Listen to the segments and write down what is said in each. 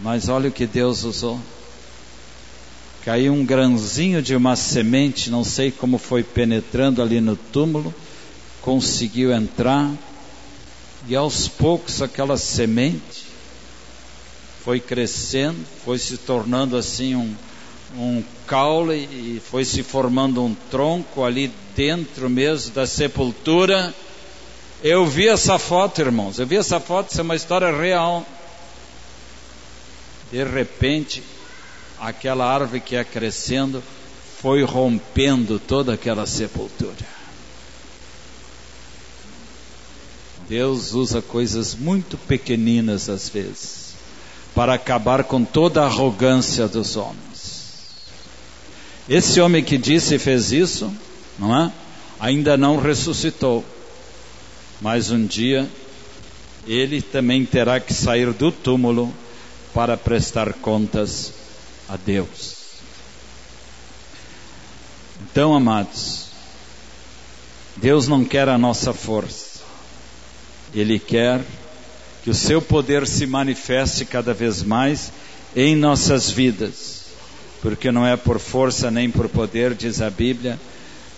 Mas olha o que Deus usou. Caiu um grãozinho de uma semente, não sei como foi penetrando ali no túmulo, conseguiu entrar, e aos poucos aquela semente foi crescendo, foi se tornando assim um, um caule e foi se formando um tronco ali dentro mesmo da sepultura. Eu vi essa foto, irmãos, eu vi essa foto, isso é uma história real. De repente, aquela árvore que ia crescendo foi rompendo toda aquela sepultura. Deus usa coisas muito pequeninas às vezes para acabar com toda a arrogância dos homens. Esse homem que disse e fez isso, não é? Ainda não ressuscitou. Mas um dia ele também terá que sair do túmulo para prestar contas a Deus. Então, amados, Deus não quer a nossa força, Ele quer que o seu poder se manifeste cada vez mais em nossas vidas, porque não é por força nem por poder, diz a Bíblia,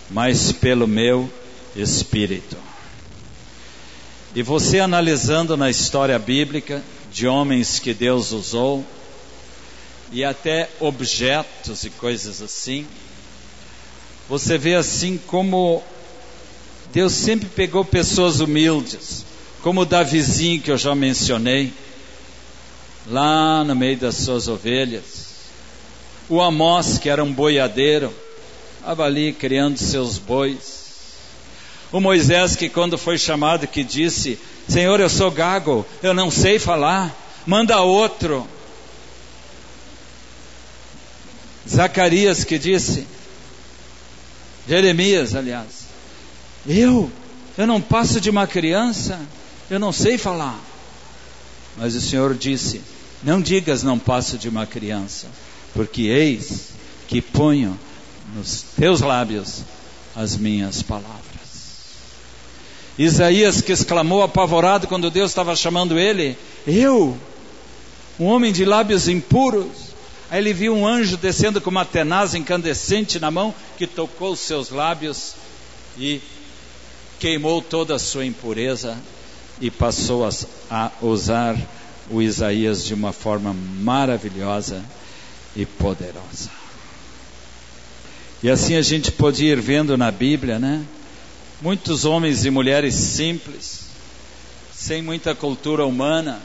mas pelo meu espírito. E você analisando na história bíblica de homens que Deus usou, e até objetos e coisas assim, você vê assim como Deus sempre pegou pessoas humildes, como o Davizinho que eu já mencionei, lá no meio das suas ovelhas, o Amós que era um boiadeiro, estava ali criando seus bois, o Moisés que quando foi chamado que disse, Senhor eu sou gago, eu não sei falar, manda outro, Zacarias que disse, Jeremias, aliás, eu, eu não passo de uma criança, eu não sei falar. Mas o Senhor disse: Não digas não passo de uma criança, porque eis que ponho nos teus lábios as minhas palavras. Isaías que exclamou apavorado quando Deus estava chamando ele: Eu, um homem de lábios impuros, Aí ele viu um anjo descendo com uma tenaz incandescente na mão, que tocou os seus lábios e queimou toda a sua impureza e passou a, usar o Isaías de uma forma maravilhosa e poderosa. E assim a gente pode ir vendo na Bíblia, né? Muitos homens e mulheres simples, sem muita cultura humana.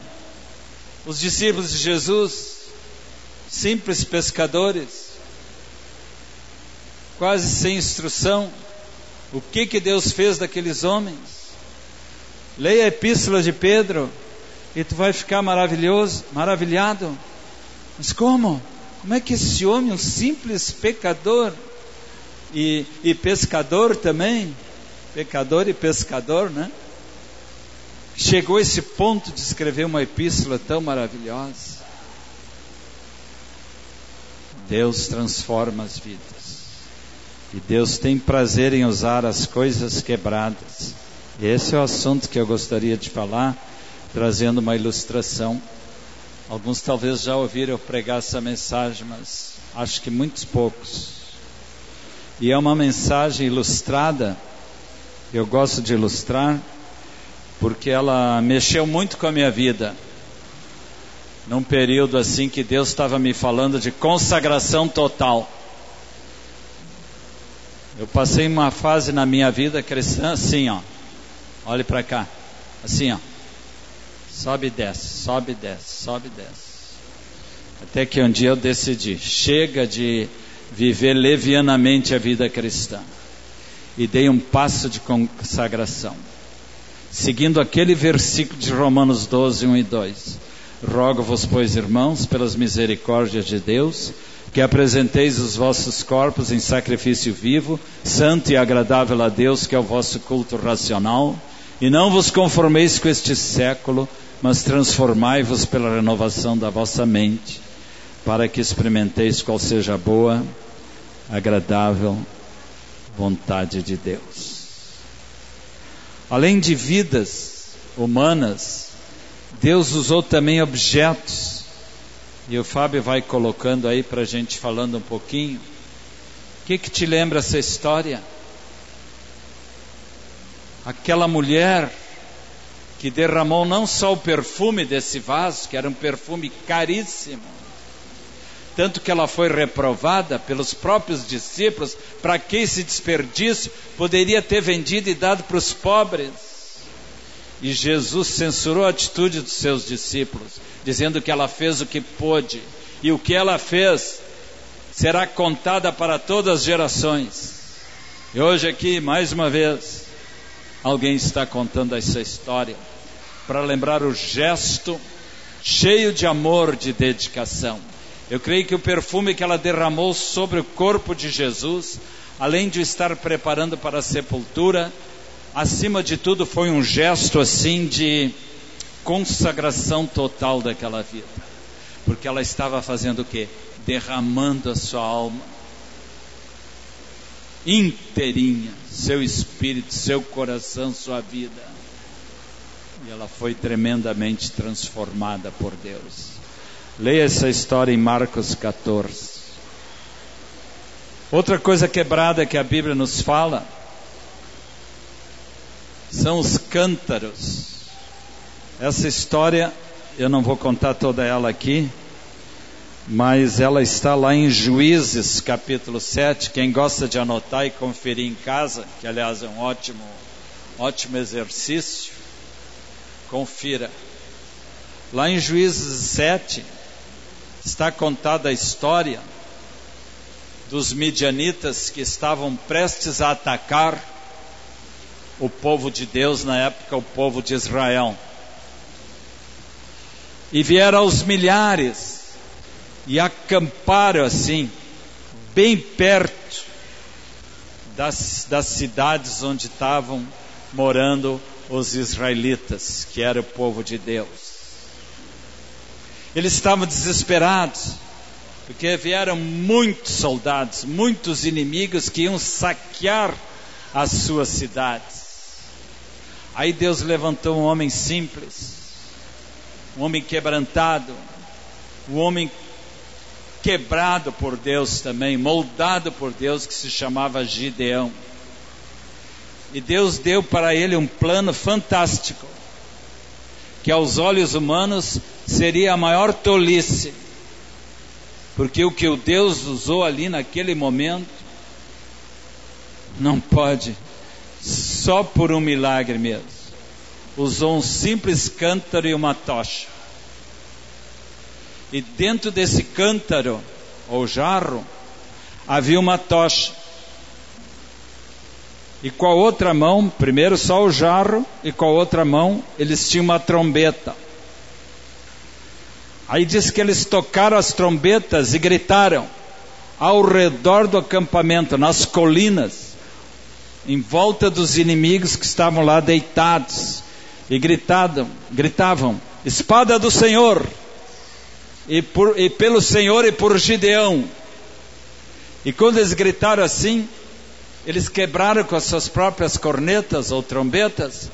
Os discípulos de Jesus, simples pescadores, quase sem instrução. O que que Deus fez daqueles homens? Leia a epístola de Pedro e tu vai ficar maravilhoso, maravilhado. Mas como? Como é que esse homem, um simples pecador e, e pescador também, pecador e pescador, né? Chegou esse ponto de escrever uma epístola tão maravilhosa. Deus transforma as vidas. E Deus tem prazer em usar as coisas quebradas. Esse é o assunto que eu gostaria de falar, trazendo uma ilustração. Alguns talvez já ouviram eu pregar essa mensagem, mas acho que muitos poucos. E é uma mensagem ilustrada. Eu gosto de ilustrar porque ela mexeu muito com a minha vida num período assim que Deus estava me falando de consagração total. Eu passei uma fase na minha vida cristã assim, ó. Olhe para cá. Assim, ó. Sobe e desce, sobe e desce, sobe e desce. Até que um dia eu decidi, chega de viver levianamente a vida cristã. E dei um passo de consagração. Seguindo aquele versículo de Romanos 12, 1 e 2 Rogo-vos, pois, irmãos, pelas misericórdias de Deus, que apresenteis os vossos corpos em sacrifício vivo, santo e agradável a Deus, que é o vosso culto racional, e não vos conformeis com este século, mas transformai-vos pela renovação da vossa mente, para que experimenteis qual seja a boa, agradável vontade de Deus. Além de vidas humanas, Deus usou também objetos E o Fábio vai colocando aí para a gente falando um pouquinho. O que, que te lembra essa história? Aquela mulher que derramou não só o perfume desse vaso, que era um perfume caríssimo, tanto que ela foi reprovada pelos próprios discípulos, para que esse desperdício poderia ter vendido e dado para os pobres. E Jesus censurou a atitude dos seus discípulos, dizendo que ela fez o que pôde, e o que ela fez será contada para todas as gerações. E hoje aqui, mais uma vez, alguém está contando essa história para lembrar o gesto cheio de amor, de dedicação. Eu creio que o perfume que ela derramou sobre o corpo de Jesus, além de estar preparando para a sepultura, acima de tudo foi um gesto assim de consagração total daquela vida. Porque ela estava fazendo o quê? Derramando a sua alma inteirinha, seu espírito, seu coração, sua vida. E ela foi tremendamente transformada por Deus. Leia essa história em Marcos 14. Outra coisa quebrada que a Bíblia nos fala são os cântaros. Essa história, eu não vou contar toda ela aqui, mas ela está lá em Juízes, capítulo 7. Quem gosta de anotar e conferir em casa, que aliás é um ótimo, ótimo exercício, confira. Lá em Juízes 7, está contada a história dos midianitas que estavam prestes a atacar o povo de Deus, na época, o povo de Israel. E vieram aos milhares e acamparam assim, bem perto das, das cidades onde estavam morando os israelitas, que era o povo de Deus. Eles estavam desesperados, porque vieram muitos soldados, muitos inimigos que iam saquear as suas cidades. Aí Deus levantou um homem simples, um homem quebrantado, um homem quebrado por Deus também, moldado por Deus, que se chamava Gideão. E Deus deu para ele um plano fantástico que aos olhos humanos seria a maior tolice, porque o que o Deus usou ali naquele momento não pode, só por um milagre mesmo. Usou um simples cântaro e uma tocha. E dentro desse cântaro ou jarro havia uma tocha. E com a outra mão, primeiro só o jarro, e com a outra mão eles tinham uma trombeta. Aí diz que eles tocaram as trombetas e gritaram ao redor do acampamento, nas colinas, em volta dos inimigos que estavam lá deitados, e gritavam, gritavam: Espada do Senhor! E, por, e pelo Senhor e por Gideão. E quando eles gritaram assim, eles quebraram com as suas próprias cornetas ou trombetas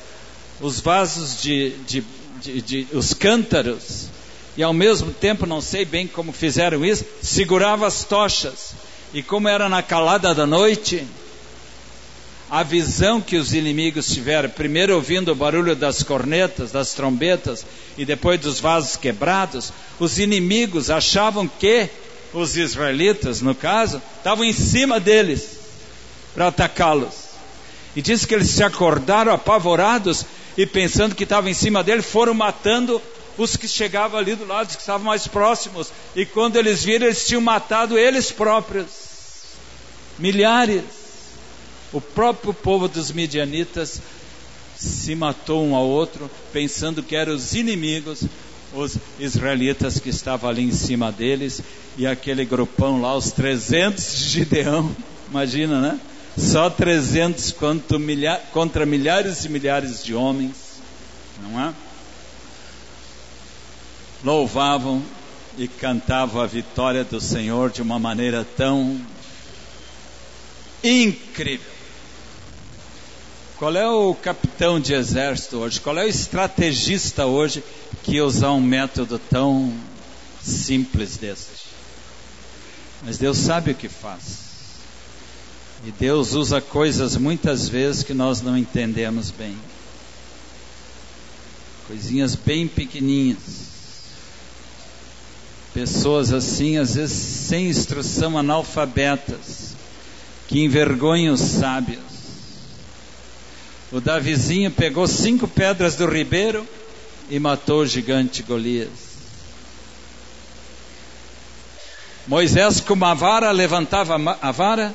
os vasos de, de, de, de, os cântaros e ao mesmo tempo, não sei bem como fizeram isso, segurava as tochas e como era na calada da noite, a visão que os inimigos tiveram, primeiro ouvindo o barulho das cornetas, das trombetas e depois dos vasos quebrados, os inimigos achavam que os israelitas, no caso, estavam em cima deles para atacá-los. E diz que eles se acordaram apavorados e pensando que estava em cima dele, foram matando os que chegavam ali do lado, os que estavam mais próximos. E quando eles viram, eles tinham matado eles próprios. Milhares. O próprio povo dos midianitas se matou um ao outro, pensando que eram os inimigos, os israelitas que estavam ali em cima deles, e aquele grupão lá, os 300 de Gideão, imagina, né? Só 300 milha contra milhares e milhares de homens, não é? Louvavam e cantavam a vitória do Senhor de uma maneira tão incrível. Qual é o capitão de exército hoje? Qual é o estrategista hoje que usa um método tão simples deste. Mas Deus sabe o que faz. E Deus usa coisas muitas vezes que nós não entendemos bem. Coisinhas bem pequeninhas. Pessoas assim, às vezes sem instrução, analfabetas, que envergonham os sábios. O Davizinho pegou cinco pedras do ribeiro e matou o gigante Golias. Moisés com uma vara levantava a vara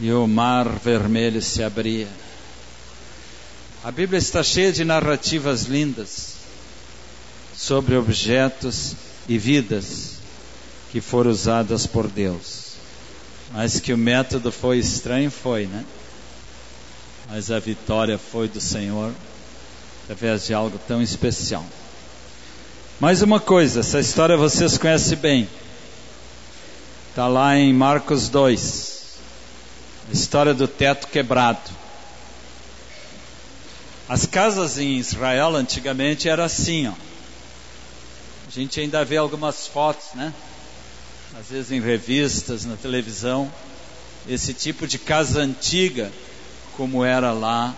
e o mar vermelho se abria. A Bíblia está cheia de narrativas lindas sobre objetos e vidas que foram usadas por Deus. Mas que o método foi estranho, foi, né? Mas a vitória foi do Senhor através de algo tão especial. Mais uma coisa, essa história vocês conhecem bem. Está lá em Marcos 2. A história do teto quebrado. As casas em Israel antigamente era assim, ó. Gente ainda vê algumas fotos, né? Às vezes em revistas, na televisão, esse tipo de casa antiga, como era lá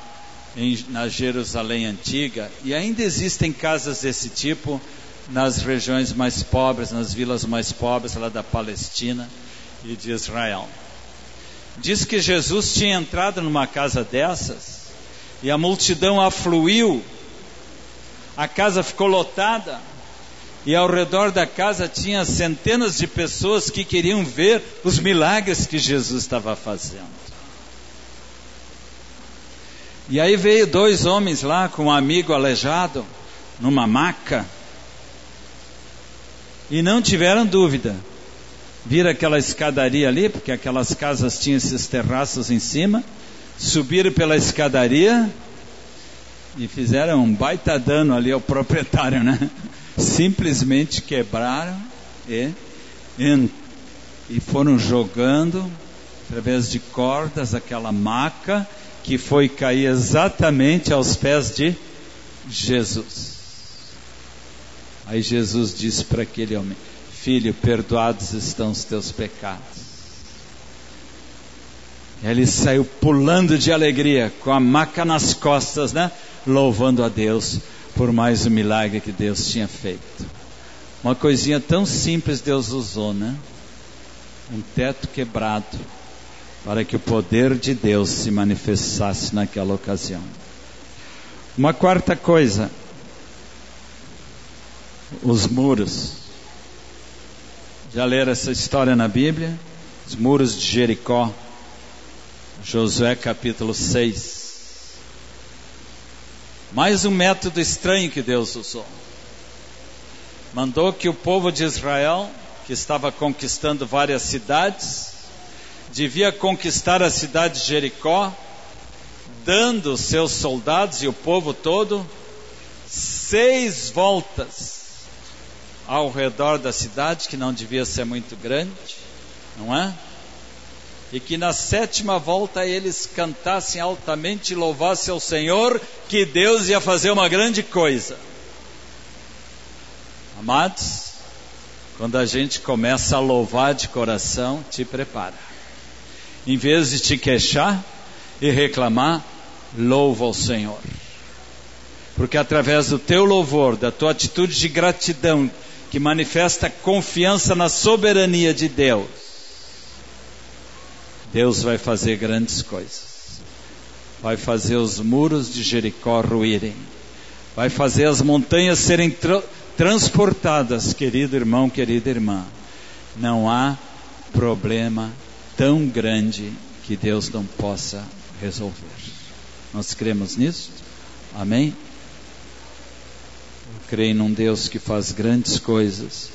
em, na Jerusalém antiga, e ainda existem casas desse tipo nas regiões mais pobres, nas vilas mais pobres lá da Palestina e de Israel. Diz que Jesus tinha entrado numa casa dessas e a multidão afluiu, a casa ficou lotada e ao redor da casa tinha centenas de pessoas que queriam ver os milagres que Jesus estava fazendo. E aí veio dois homens lá com um amigo aleijado numa maca e não tiveram dúvida. Viram aquela escadaria ali, porque aquelas casas tinham esses terraços em cima, subiram pela escadaria e fizeram um baita dano ali ao proprietário, né? Simplesmente quebraram e, e, foram jogando através de cordas aquela maca que foi cair exatamente aos pés de Jesus. Aí Jesus disse para aquele homem: Filho, perdoados estão os teus pecados. Ele saiu pulando de alegria, com a maca nas costas, né? Louvando a Deus por mais um milagre que Deus tinha feito. Uma coisinha tão simples Deus usou, né? Um teto quebrado para que o poder de Deus se manifestasse naquela ocasião. Uma quarta coisa, os muros. Já leram essa história na Bíblia? Os muros de Jericó. Josué capítulo 6. Mais um método estranho que Deus usou. Mandou que o povo de Israel, que estava conquistando várias cidades, devia conquistar a cidade de Jericó, dando seus soldados e o povo todo seis voltas ao redor da cidade, que não devia ser muito grande, não é? E que na sétima volta eles cantassem altamente e louvassem ao Senhor, que Deus ia fazer uma grande coisa. Amados, quando a gente começa a louvar de coração, te prepara. Em vez de te queixar e reclamar, louva ao Senhor. Porque através do teu louvor, da tua atitude de gratidão, que manifesta confiança na soberania de Deus, Deus vai fazer grandes coisas. Vai fazer os muros de Jericó ruírem. Vai fazer as montanhas serem tra transportadas, querido irmão, querida irmã. Não há problema tão grande que Deus não possa resolver. Nós cremos nisso? Amém? creio num Deus que faz grandes coisas.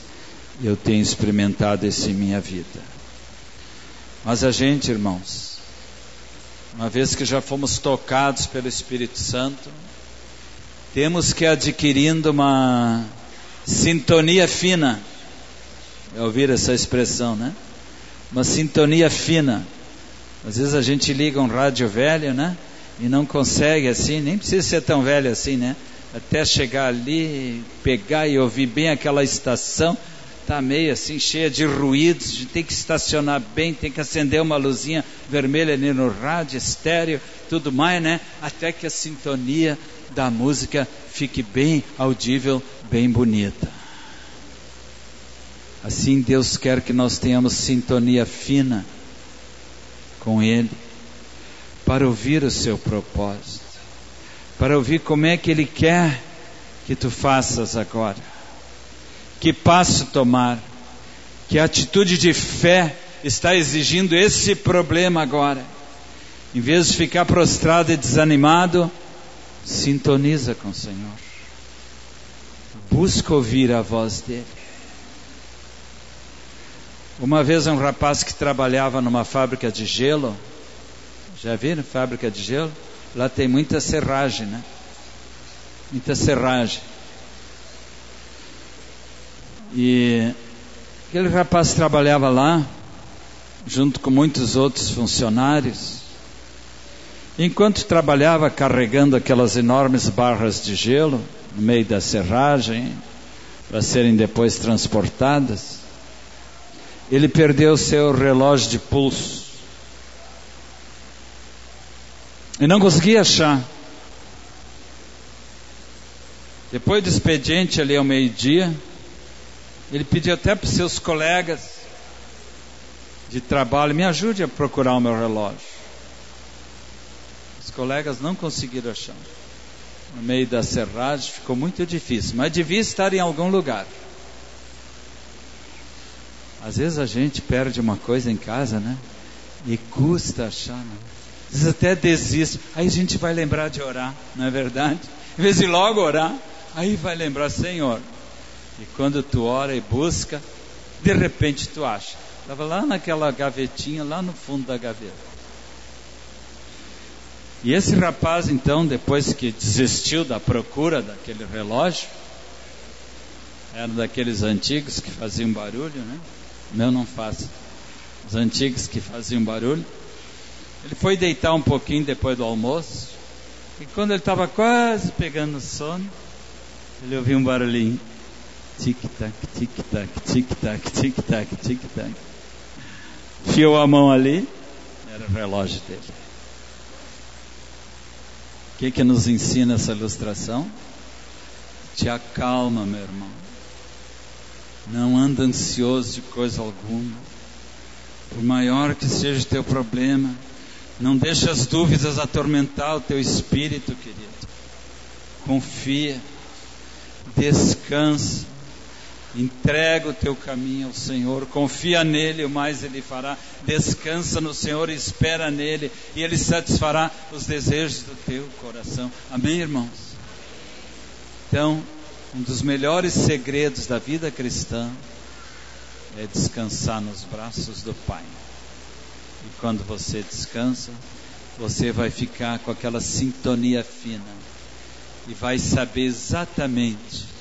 Eu tenho experimentado isso em minha vida. Mas a gente, irmãos, uma vez que já fomos tocados pelo Espírito Santo, temos que adquirindo uma sintonia fina. Já ouviram essa expressão, né? Uma sintonia fina. Às vezes a gente liga um rádio velho, né? E não consegue assim, nem precisa ser tão velho assim, né? até chegar ali, pegar e ouvir bem aquela estação, tá meio assim cheia de ruídos, tem que estacionar bem, tem que acender uma luzinha vermelha ali no rádio, estéreo, tudo mais, né? Até que a sintonia da música fique bem audível, bem bonita. Assim Deus quer que nós tenhamos sintonia fina com Ele, para ouvir o seu propósito, para ouvir como é que Ele quer que tu faças agora, que passo tomar, que atitude de fé está exigindo esse problema agora. Em vez de ficar prostrado e desanimado, sintoniza com o Senhor. Busca ouvir a voz dele. Uma vez um rapaz que trabalhava numa fábrica de gelo, já viram fábrica de gelo? Lá tem muita serragem, né? Muita serragem. E aquele rapaz trabalhava lá, junto com muitos outros funcionários. Enquanto trabalhava carregando aquelas enormes barras de gelo no meio da serragem, para serem depois transportadas, ele perdeu seu relógio de pulso. E não conseguia achar. Depois do expediente ali ao meio-dia, ele pediu até para os seus colegas de trabalho, me ajude a procurar o meu relógio. Os colegas não conseguiram achar. No meio da serragem ficou muito difícil, mas devia estar em algum lugar. Às vezes a gente perde uma coisa em casa, né? E custa achar, né? Às vezes até desiste. Aí a gente vai lembrar de orar, não é verdade? Em vez de logo orar, aí vai lembrar, Senhor. E quando tu ora e busca, de repente tu acha. Estava lá naquela gavetinha, lá no fundo da gaveta. E esse rapaz, então, depois que desistiu da procura daquele relógio, era daqueles antigos que faziam barulho, né? meu não faz. Os antigos que faziam barulho. Ele foi deitar um pouquinho depois do almoço. E quando ele estava quase pegando sono, ele ouviu um barulhinho. Tic-tac, tic-tac, tic-tac, tic-tac, tic-tac. Fiou a mão ali, era o relógio dele. O que, que nos ensina essa ilustração? Te acalma, meu irmão. Não anda ansioso de coisa alguma. Por maior que seja o teu problema, não deixe as dúvidas atormentar o teu espírito, querido. Confia, descansa, entrega o teu caminho ao Senhor, confia nele, o mais ele fará. Descansa no Senhor, espera nele, e ele satisfará os desejos do teu coração. Amém, irmãos? Então, um dos melhores segredos da vida cristã é descansar nos braços do Pai. E quando você descansa, você vai ficar com aquela sintonia fina e vai saber exatamente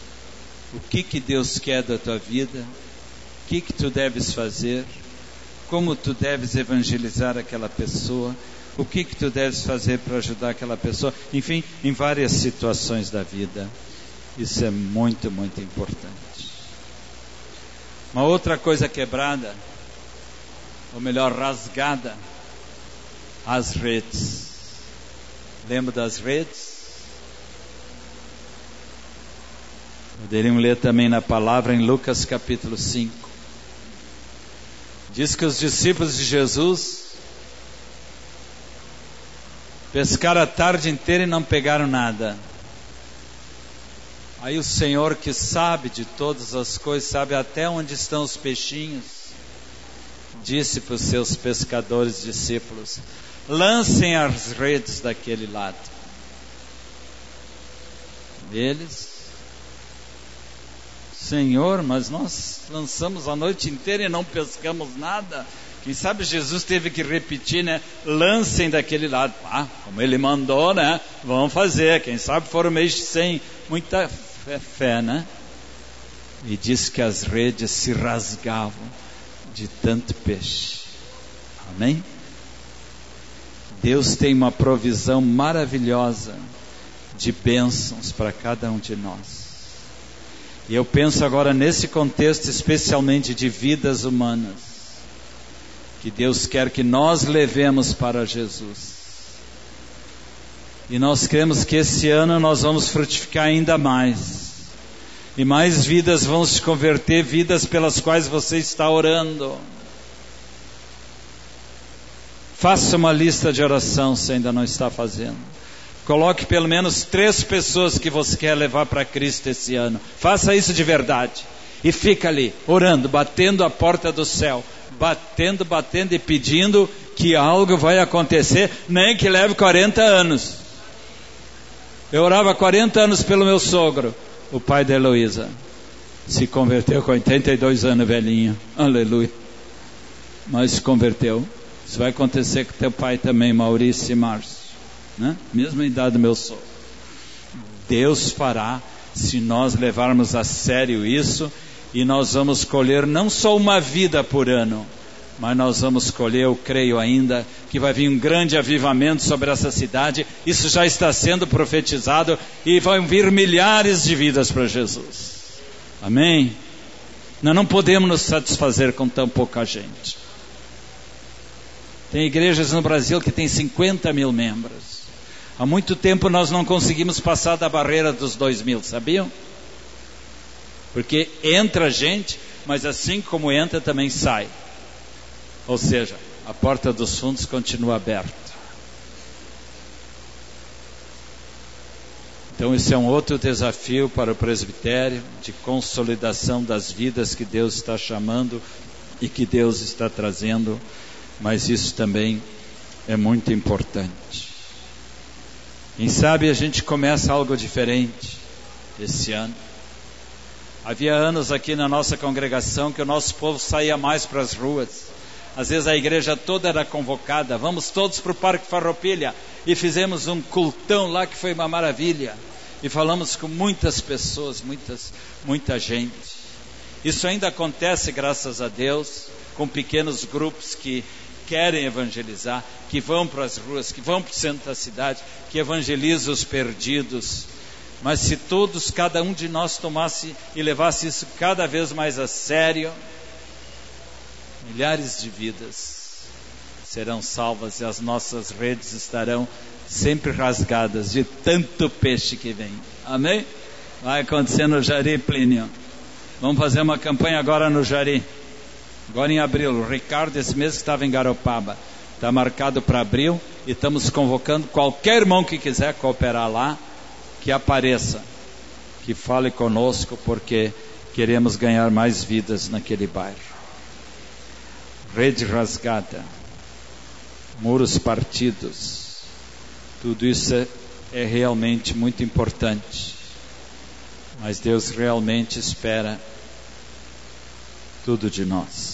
o que que Deus quer da tua vida, o que que tu deves fazer, como tu deves evangelizar aquela pessoa, o que que tu deves fazer para ajudar aquela pessoa, enfim, em várias situações da vida. Isso é muito, muito importante. Uma outra coisa quebrada, ou melhor, rasgada, as redes. Lembra das redes? Poderiam ler também na palavra em Lucas capítulo 5. Diz que os discípulos de Jesus pescaram a tarde inteira e não pegaram nada. Aí o Senhor que sabe de todas as coisas, sabe até onde estão os peixinhos, disse para os seus pescadores discípulos: lancem as redes daquele lado. Eles, Senhor, mas nós lançamos a noite inteira e não pescamos nada. Quem sabe Jesus teve que repetir, né? Lancem daquele lado. Ah, como ele mandou, né? Vão fazer. Quem sabe foram meio sem muita é fé, né? E diz que as redes se rasgavam de tanto peixe. Amém? Deus tem uma provisão maravilhosa de bênçãos para cada um de nós. E eu penso agora nesse contexto, especialmente de vidas humanas, que Deus quer que nós levemos para Jesus. E nós cremos que esse ano nós vamos frutificar ainda mais. E mais vidas vão se converter, vidas pelas quais você está orando. Faça uma lista de oração se ainda não está fazendo. Coloque pelo menos três pessoas que você quer levar para Cristo esse ano. Faça isso de verdade. E fica ali, orando, batendo a porta do céu. Batendo, batendo e pedindo que algo vai acontecer, nem que leve 40 anos. Eu orava 40 anos pelo meu sogro, o pai da Heloísa. Se converteu com 82 anos, velhinho. Aleluia. Mas se converteu. Isso vai acontecer com teu pai também, Maurício e Márcio. Né? Mesma idade do meu sogro. Deus fará se nós levarmos a sério isso e nós vamos colher não só uma vida por ano, mas nós vamos colher, eu creio ainda, que vai vir um grande avivamento sobre essa cidade. Isso já está sendo profetizado e vão vir milhares de vidas para Jesus. Amém? Nós não podemos nos satisfazer com tão pouca gente. Tem igrejas no Brasil que tem 50 mil membros. Há muito tempo nós não conseguimos passar da barreira dos dois mil, sabiam? Porque entra gente, mas assim como entra também sai. Ou seja, a porta dos fundos continua aberta. Então, esse é um outro desafio para o presbitério de consolidação das vidas que Deus está chamando e que Deus está trazendo, mas isso também é muito importante. Quem sabe a gente começa algo diferente esse ano. Havia anos aqui na nossa congregação que o nosso povo saía mais para as ruas. Às vezes a igreja toda era convocada, vamos todos para o Parque Farroupilha e fizemos um cultão lá que foi uma maravilha. E falamos com muitas pessoas, muitas, muita gente. Isso ainda acontece, graças a Deus, com pequenos grupos que querem evangelizar, que vão para as ruas, que vão para o centro da cidade, que evangelizam os perdidos. Mas se todos, cada um de nós tomasse e levasse isso cada vez mais a sério, milhares de vidas serão salvas e as nossas redes estarão sempre rasgadas de tanto peixe que vem. Amém? Vai acontecer no Jari Plínio. Vamos fazer uma campanha agora no Jari. Agora em abril. O Ricardo, esse mês que estava em Garopaba. Está marcado para abril e estamos convocando qualquer irmão que quiser cooperar lá, que apareça, que fale conosco, porque queremos ganhar mais vidas naquele bairro rede rasgada, muros partidos, tudo isso é, é realmente muito importante. Mas Deus realmente espera tudo de nós.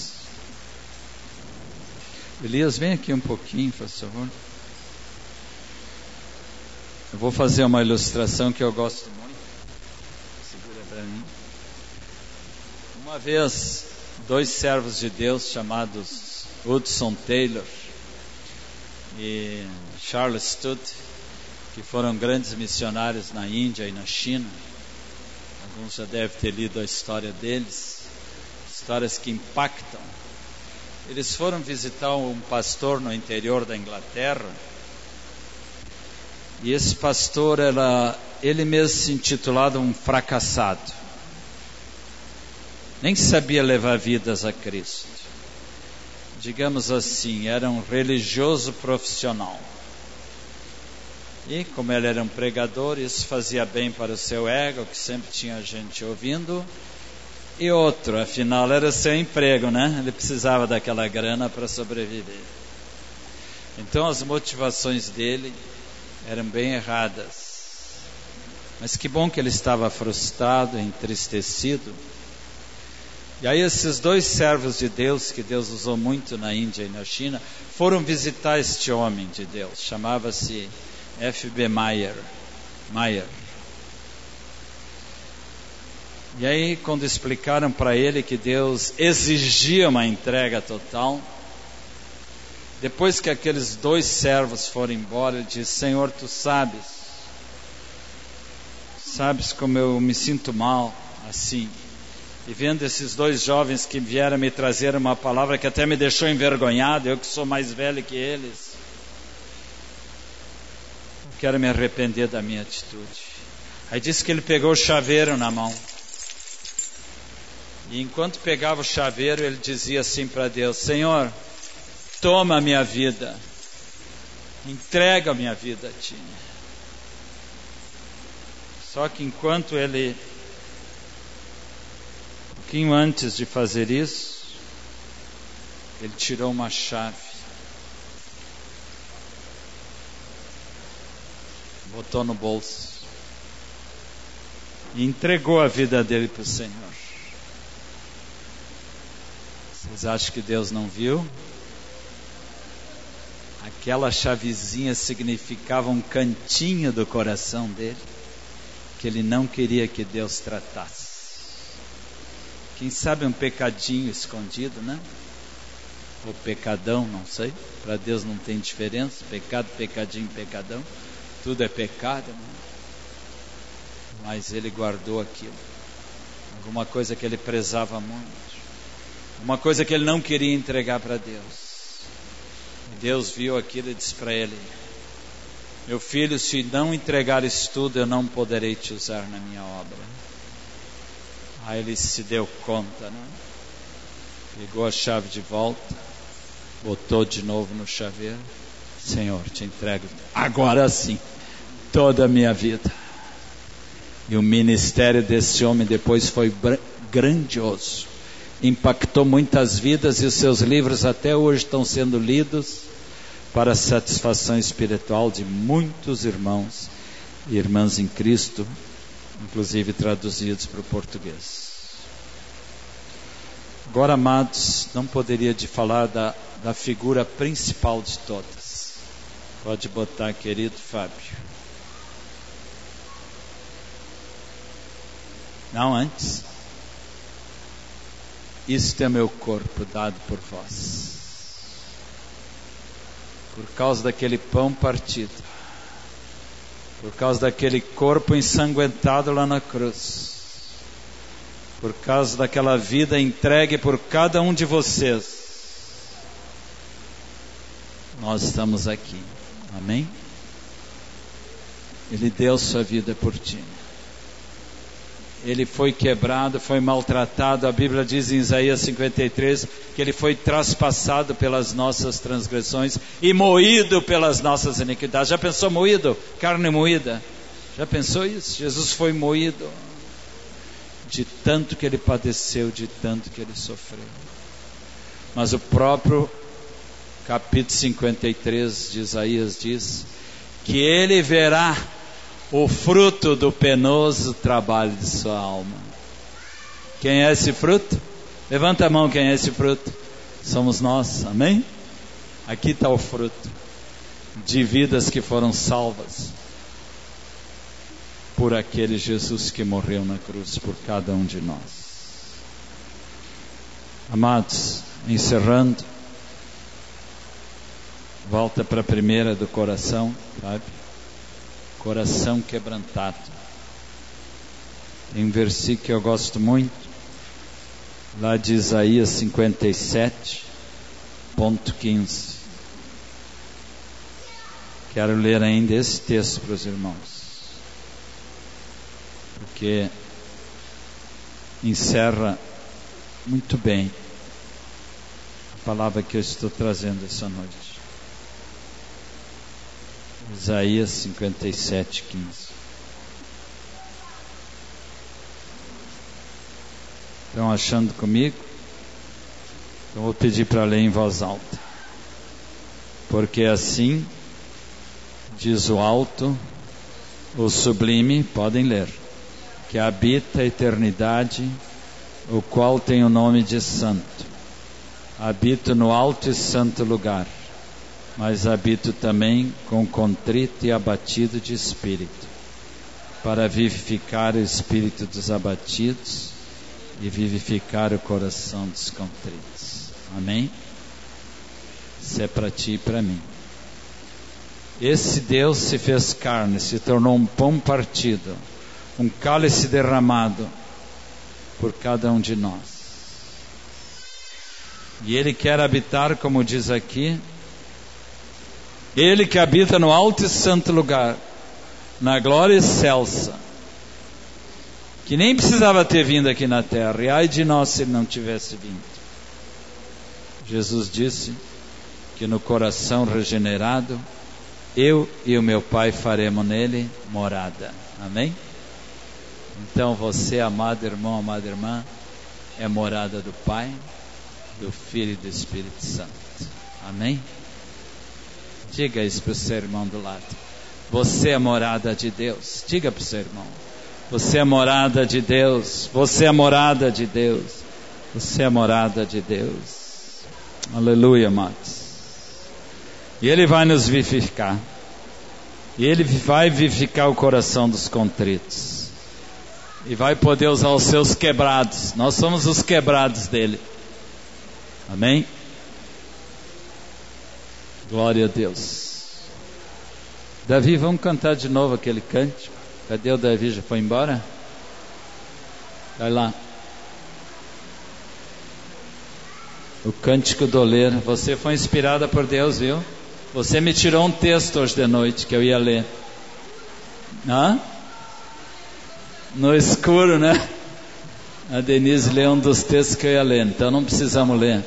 Elias, vem aqui um pouquinho, por favor. Eu vou fazer uma ilustração que eu gosto muito. Segura para mim. Uma vez dois servos de Deus chamados Hudson Taylor e Charles Studd, que foram grandes missionários na Índia e na China. Alguns já devem ter lido a história deles, histórias que impactam. Eles foram visitar um pastor no interior da Inglaterra. E esse pastor era ele mesmo se intitulado um fracassado nem sabia levar vidas a Cristo. Digamos assim, era um religioso profissional. E como ele era um pregador, isso fazia bem para o seu ego, que sempre tinha gente ouvindo. E outro, afinal, era seu emprego, né? Ele precisava daquela grana para sobreviver. Então as motivações dele eram bem erradas. Mas que bom que ele estava frustrado, entristecido e aí esses dois servos de Deus, que Deus usou muito na Índia e na China, foram visitar este homem de Deus. Chamava-se F.B. Meyer. Meyer. E aí, quando explicaram para ele que Deus exigia uma entrega total, depois que aqueles dois servos foram embora, ele disse: Senhor, tu sabes Sabes como eu me sinto mal assim. E vendo esses dois jovens que vieram me trazer uma palavra que até me deixou envergonhado, eu que sou mais velho que eles. Quero me arrepender da minha atitude. Aí disse que ele pegou o chaveiro na mão. E enquanto pegava o chaveiro, ele dizia assim para Deus: Senhor, toma a minha vida, entrega a minha vida a Ti. Só que enquanto ele, um pouquinho antes de fazer isso, ele tirou uma chave, botou no bolso e entregou a vida dele para o Senhor. Vocês acham que Deus não viu? Aquela chavezinha significava um cantinho do coração dele que ele não queria que Deus tratasse. Quem sabe um pecadinho escondido, né? Ou pecadão, não sei. Para Deus não tem diferença. Pecado, pecadinho, pecadão. Tudo é pecado, né? Mas ele guardou aquilo. Alguma coisa que ele prezava muito. Uma coisa que ele não queria entregar para Deus. Deus viu aquilo e disse para ele: Meu filho, se não entregar isso tudo, eu não poderei te usar na minha obra. Aí ele se deu conta, né? Pegou a chave de volta, botou de novo no chaveiro. Senhor, te entrego agora sim toda a minha vida. E o ministério desse homem depois foi grandioso. Impactou muitas vidas e os seus livros até hoje estão sendo lidos para a satisfação espiritual de muitos irmãos e irmãs em Cristo, inclusive traduzidos para o português. Agora, amados, não poderia de falar da, da figura principal de todas. Pode botar, querido Fábio. Não antes. Isto é meu corpo dado por vós. Por causa daquele pão partido. Por causa daquele corpo ensanguentado lá na cruz. Por causa daquela vida entregue por cada um de vocês. Nós estamos aqui. Amém? Ele deu sua vida por ti ele foi quebrado, foi maltratado. A Bíblia diz em Isaías 53 que ele foi traspassado pelas nossas transgressões e moído pelas nossas iniquidades. Já pensou moído? Carne moída. Já pensou isso? Jesus foi moído de tanto que ele padeceu, de tanto que ele sofreu. Mas o próprio capítulo 53 de Isaías diz que ele verá o fruto do penoso trabalho de sua alma. Quem é esse fruto? Levanta a mão, quem é esse fruto? Somos nós, amém? Aqui está o fruto de vidas que foram salvas por aquele Jesus que morreu na cruz por cada um de nós. Amados, encerrando, volta para a primeira do coração, sabe? Coração quebrantado. Tem um versículo que eu gosto muito, lá de Isaías 57, ponto 15. Quero ler ainda esse texto para os irmãos, porque encerra muito bem a palavra que eu estou trazendo essa noite. Isaías 57, 15. Estão achando comigo? Então vou pedir para ler em voz alta. Porque assim diz o alto, o sublime, podem ler, que habita a eternidade, o qual tem o nome de santo. Habito no alto e santo lugar mas habito também com contrito e abatido de espírito, para vivificar o espírito dos abatidos e vivificar o coração dos contritos. Amém? Isso é para ti e para mim. Esse Deus se fez carne, se tornou um pão partido, um cálice derramado por cada um de nós. E Ele quer habitar, como diz aqui, Ele que habita no alto e santo lugar, na glória excelsa, que nem precisava ter vindo aqui na terra, e ai de nós se Ele não tivesse vindo. Jesus disse que no coração regenerado, eu e o meu Pai faremos nele morada. Amém? Então você, amado irmão, amada irmã, é morada do Pai, do Filho e do Espírito Santo. Amém? Diga isso para o seu irmão do lado. Você é morada de Deus. Diga para o seu irmão. Você é morada de Deus. Você é morada de Deus. Você é morada de Deus. Aleluia, amados. E Ele vai nos vivificar. E Ele vai vivificar o coração dos contritos. E vai poder usar os seus quebrados. Nós somos os quebrados dele. Amém? Glória a Deus. Davi, vamos cantar de novo aquele cântico. Cadê o Davi? Já foi embora? Vai lá. O cântico do ler. Você foi inspirada por Deus, viu? Você me tirou um texto hoje de noite que eu ia ler. Hã? No escuro, né? A Denise leu um dos textos que eu ia ler, então não precisamos ler.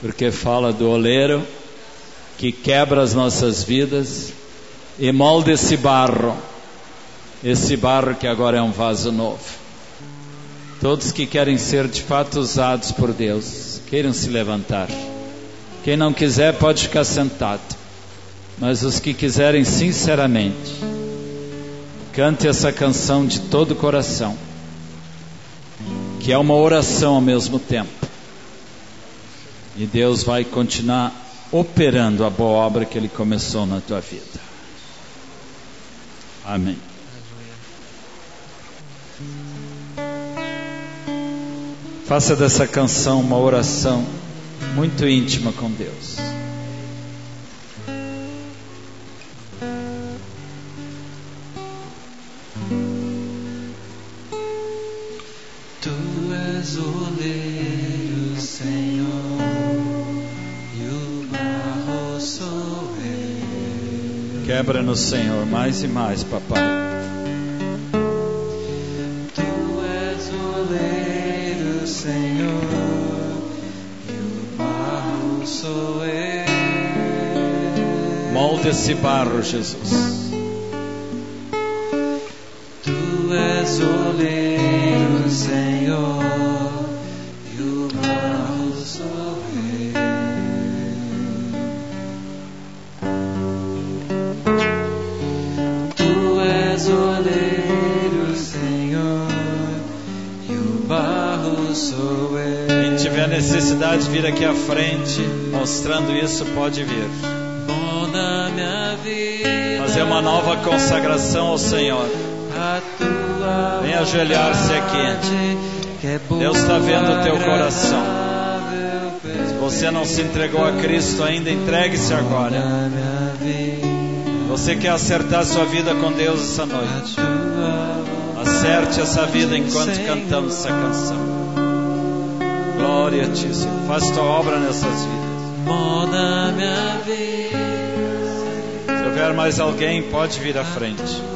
Porque fala do oleiro que quebra as nossas vidas e molda esse barro. Esse barro que agora é um vaso novo. Todos que querem ser de fato usados por Deus, queiram se levantar. Quem não quiser pode ficar sentado. Mas os que quiserem sinceramente, cante essa canção de todo o coração, que é uma oração ao mesmo tempo. E Deus vai continuar operando a boa obra que Ele começou na tua vida. Amém. Faça dessa canção uma oração muito íntima com Deus. Eu. Quebra no Senhor mais e mais, papai. Tu és o oleiro, Senhor, e o barro sou eu. Molde esse barro, Jesus. Tu és o oleiro, necessidade de vir aqui à frente, mostrando isso, pode vir. Fazer uma nova consagração ao Senhor. Vem ajoelhar-se aqui. é Deus está vendo o teu coração. Se você não se entregou a Cristo ainda, entregue-se agora. Você quer acertar sua vida com Deus essa noite? Acerte essa vida enquanto cantamos essa canção. Glória a Ti, Senhor. Faz tua obra nessas vidas. Muda minha vida. Se houver mais alguém, pode vir à frente.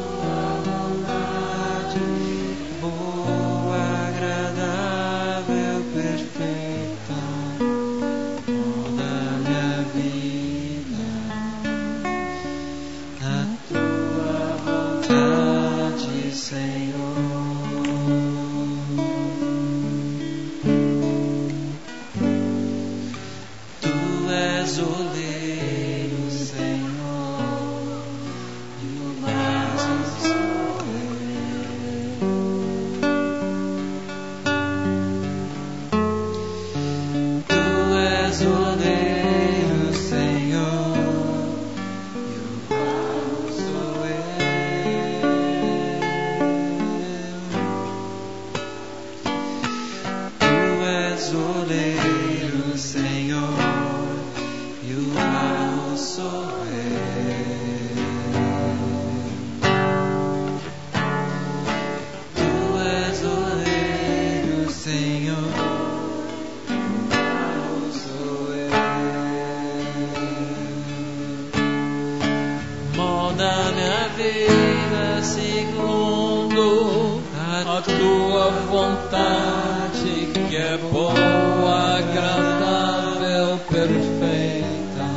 Tua vontade que é boa, agradável, perfeita,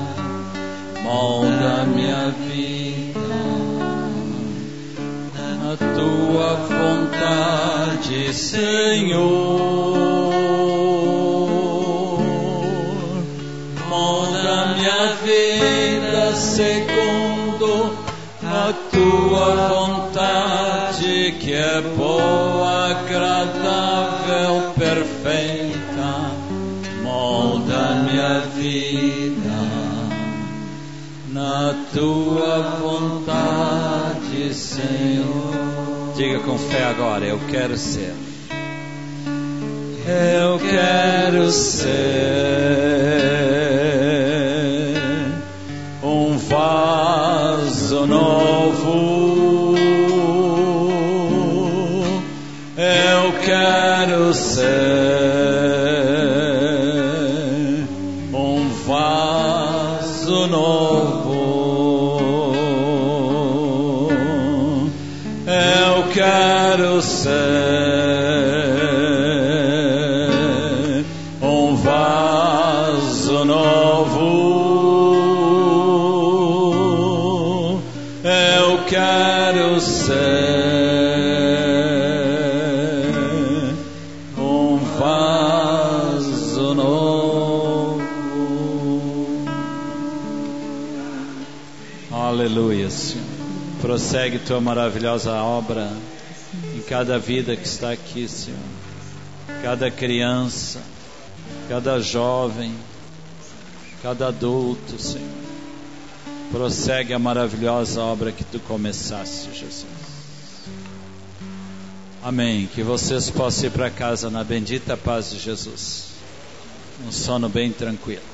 molda minha vida. A tua vontade, Senhor. Molda minha vida segundo a tua vontade é boa, agradável, perfeita. Molda minha vida na tua vontade, Senhor. Diga com fé agora: Eu quero ser. Eu quero ser um vaso novo. Quero ser um vaso novo. Eu quero ser um vaso novo. Aleluia, Senhor. Prossegue tua maravilhosa obra em cada vida que está aqui, Senhor. Cada criança, cada jovem, cada adulto, Senhor. Prossegue a maravilhosa obra que tu começaste, Jesus. Amém. Que vocês possam ir para casa na bendita paz de Jesus. Um sono bem tranquilo.